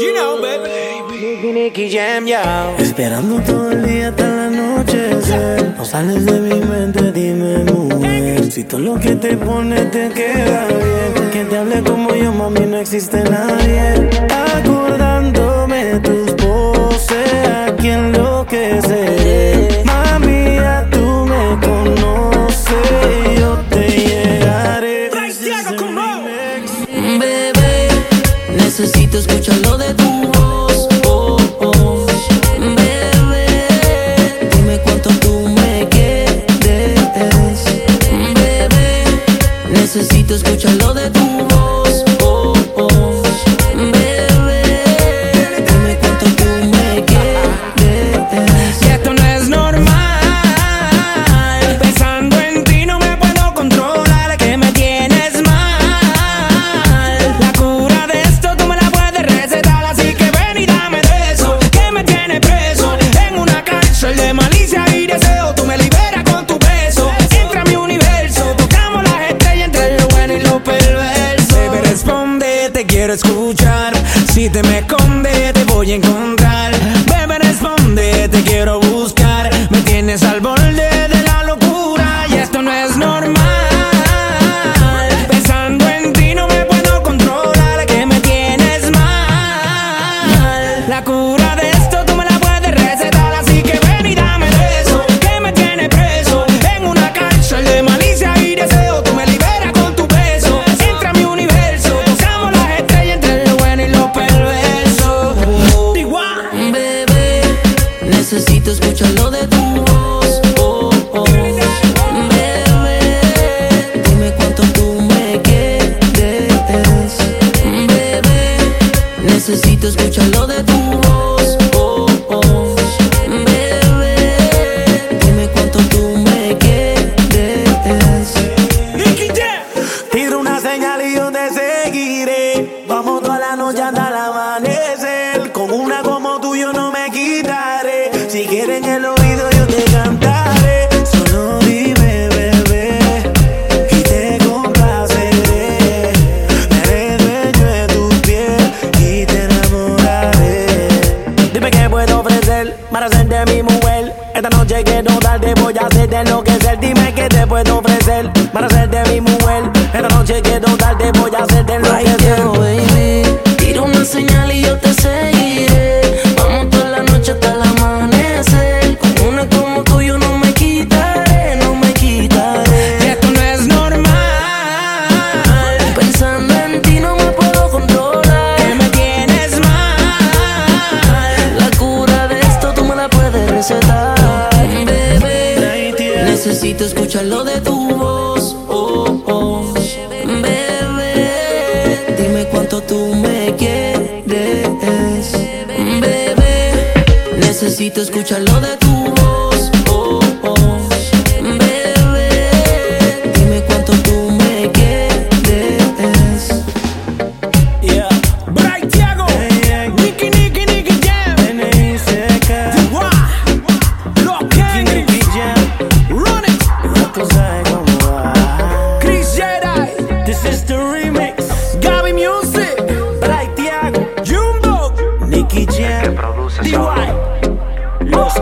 You know, baby. Esperando todo el día hasta la noche. No sales de mi mente, dime mujer. Si todo lo que te pone te queda bien. Que te hable como yo, mami, no existe nadie. Oh. quiero escuchar. Si te me escondes, te voy a encontrar. Bebe, responde, te quiero buscar. Me tienes al borde de la locura y esto no es normal. Pensando en ti no me puedo controlar que me La cura necesito, escúchalo de tu puedo ofrecer para ser de mi mujer. Esta noche que quiero darte, voy a hacerte enloquecer. Dime qué te puedo ofrecer para ser de mi mujer. Esta noche que quiero darte, voy a hacer. necesito escuchar lo de tu voz. Oh, oh, bebé, dime cuánto tú me quieres. Bebé, necesito escuchar lo de tu voz. This is the remix. Gabi Music, Bray Tiago, Jumbo, Nicky Jam, DY, Los